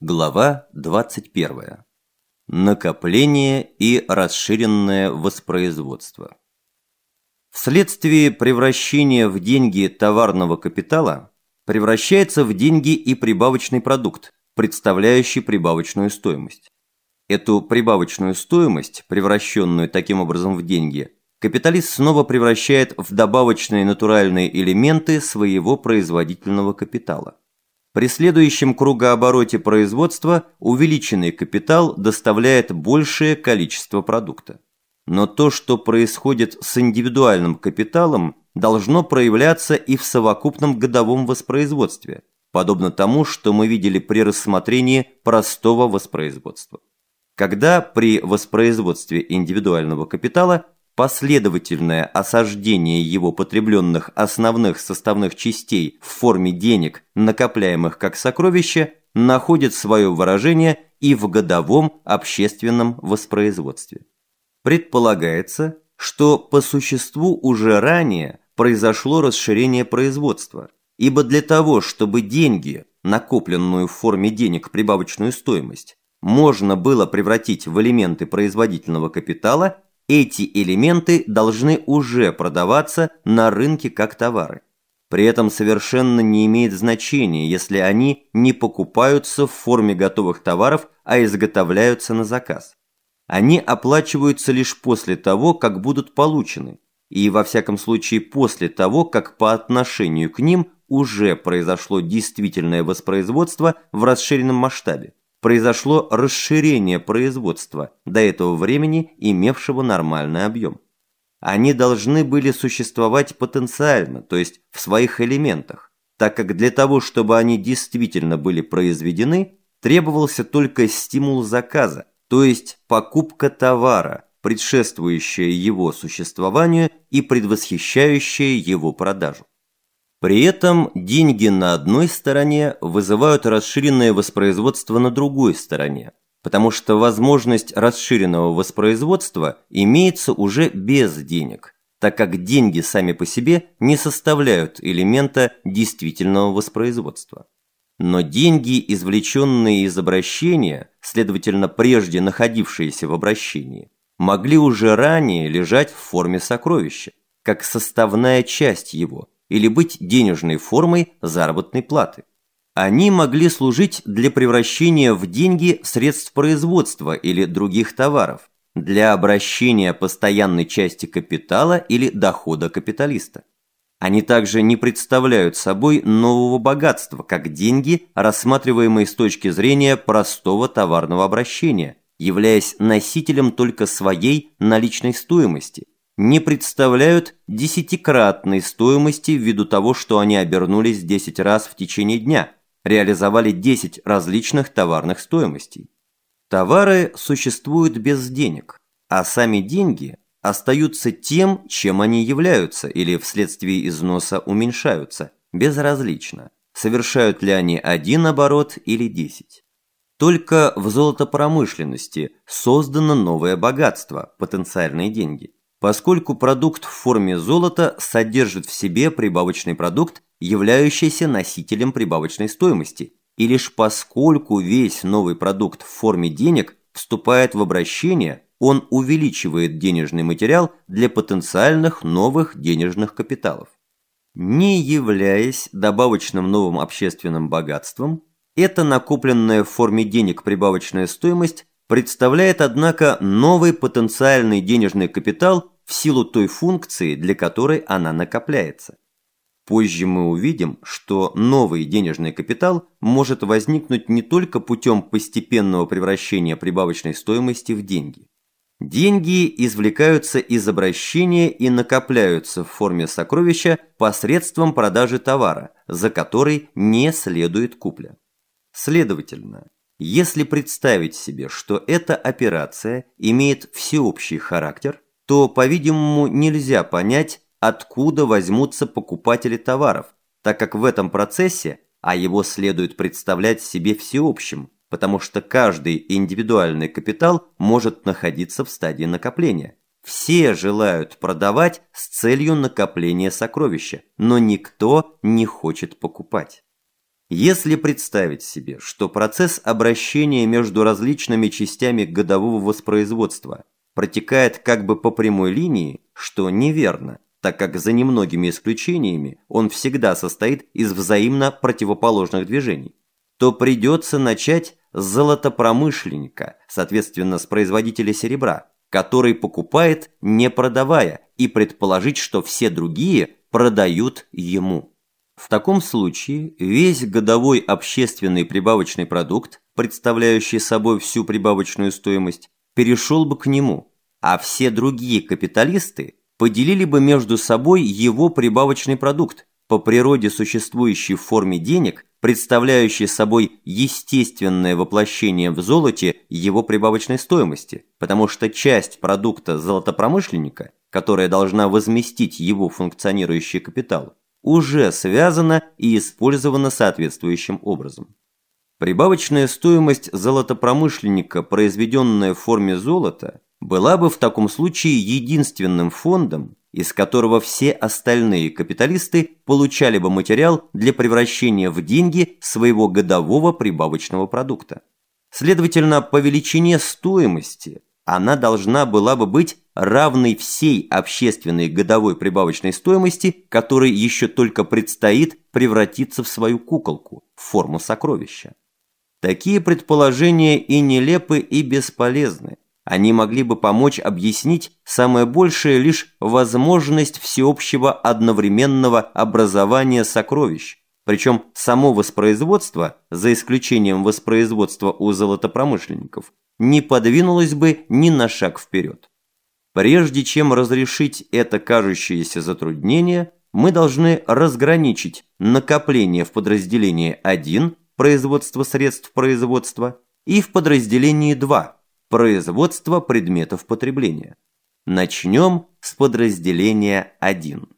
Глава 21. Накопление и расширенное воспроизводство. Вследствие превращения в деньги товарного капитала превращается в деньги и прибавочный продукт, представляющий прибавочную стоимость. Эту прибавочную стоимость, превращенную таким образом в деньги, капиталист снова превращает в добавочные натуральные элементы своего производительного капитала. При следующем кругообороте производства увеличенный капитал доставляет большее количество продукта. Но то, что происходит с индивидуальным капиталом, должно проявляться и в совокупном годовом воспроизводстве, подобно тому, что мы видели при рассмотрении простого воспроизводства. Когда при воспроизводстве индивидуального капитала последовательное осаждение его потребленных основных составных частей в форме денег, накопляемых как сокровища, находит свое выражение и в годовом общественном воспроизводстве. Предполагается, что по существу уже ранее произошло расширение производства, ибо для того, чтобы деньги, накопленную в форме денег прибавочную стоимость, можно было превратить в элементы производительного капитала, эти элементы должны уже продаваться на рынке как товары. При этом совершенно не имеет значения, если они не покупаются в форме готовых товаров, а изготовляются на заказ. Они оплачиваются лишь после того, как будут получены, и во всяком случае после того, как по отношению к ним уже произошло действительное воспроизводство в расширенном масштабе произошло расширение производства, до этого времени имевшего нормальный объем. Они должны были существовать потенциально, то есть в своих элементах, так как для того, чтобы они действительно были произведены, требовался только стимул заказа, то есть покупка товара, предшествующая его существованию и предвосхищающая его продажу. При этом деньги на одной стороне вызывают расширенное воспроизводство на другой стороне, потому что возможность расширенного воспроизводства имеется уже без денег, так как деньги сами по себе не составляют элемента действительного воспроизводства. Но деньги, извлеченные из обращения, следовательно, прежде находившиеся в обращении, могли уже ранее лежать в форме сокровища, как составная часть его – или быть денежной формой заработной платы. Они могли служить для превращения в деньги средств производства или других товаров, для обращения постоянной части капитала или дохода капиталиста. Они также не представляют собой нового богатства, как деньги, рассматриваемые с точки зрения простого товарного обращения, являясь носителем только своей наличной стоимости – не представляют десятикратной стоимости ввиду того, что они обернулись 10 раз в течение дня, реализовали 10 различных товарных стоимостей. Товары существуют без денег, а сами деньги остаются тем, чем они являются или вследствие износа уменьшаются, безразлично, совершают ли они один оборот или 10. Только в золотопромышленности создано новое богатство, потенциальные деньги поскольку продукт в форме золота содержит в себе прибавочный продукт, являющийся носителем прибавочной стоимости, и лишь поскольку весь новый продукт в форме денег вступает в обращение, он увеличивает денежный материал для потенциальных новых денежных капиталов. Не являясь добавочным новым общественным богатством, эта накопленная в форме денег прибавочная стоимость представляет, однако, новый потенциальный денежный капитал в силу той функции, для которой она накопляется. Позже мы увидим, что новый денежный капитал может возникнуть не только путем постепенного превращения прибавочной стоимости в деньги. Деньги извлекаются из обращения и накопляются в форме сокровища посредством продажи товара, за который не следует купля. Следовательно, если представить себе, что эта операция имеет всеобщий характер, то, по-видимому, нельзя понять, откуда возьмутся покупатели товаров, так как в этом процессе, а его следует представлять себе всеобщим, потому что каждый индивидуальный капитал может находиться в стадии накопления. Все желают продавать с целью накопления сокровища, но никто не хочет покупать. Если представить себе, что процесс обращения между различными частями годового воспроизводства протекает как бы по прямой линии, что неверно, так как за немногими исключениями он всегда состоит из взаимно противоположных движений, то придется начать с золотопромышленника, соответственно с производителя серебра, который покупает, не продавая, и предположить, что все другие продают ему. В таком случае весь годовой общественный прибавочный продукт, представляющий собой всю прибавочную стоимость, перешел бы к нему, а все другие капиталисты поделили бы между собой его прибавочный продукт, по природе существующий в форме денег, представляющий собой естественное воплощение в золоте его прибавочной стоимости, потому что часть продукта золотопромышленника, которая должна возместить его функционирующий капитал, уже связана и использована соответствующим образом. Прибавочная стоимость золотопромышленника, произведенная в форме золота, была бы в таком случае единственным фондом, из которого все остальные капиталисты получали бы материал для превращения в деньги своего годового прибавочного продукта. Следовательно, по величине стоимости она должна была бы быть равной всей общественной годовой прибавочной стоимости, которой еще только предстоит превратиться в свою куколку, в форму сокровища. Такие предположения и нелепы, и бесполезны. Они могли бы помочь объяснить самое большее лишь возможность всеобщего одновременного образования сокровищ, причем само воспроизводство, за исключением воспроизводства у золотопромышленников, не подвинулось бы ни на шаг вперед. Прежде чем разрешить это кажущееся затруднение, мы должны разграничить накопление в подразделении 1 производство средств производства и в подразделении 2 производство предметов потребления. Начнем с подразделения 1.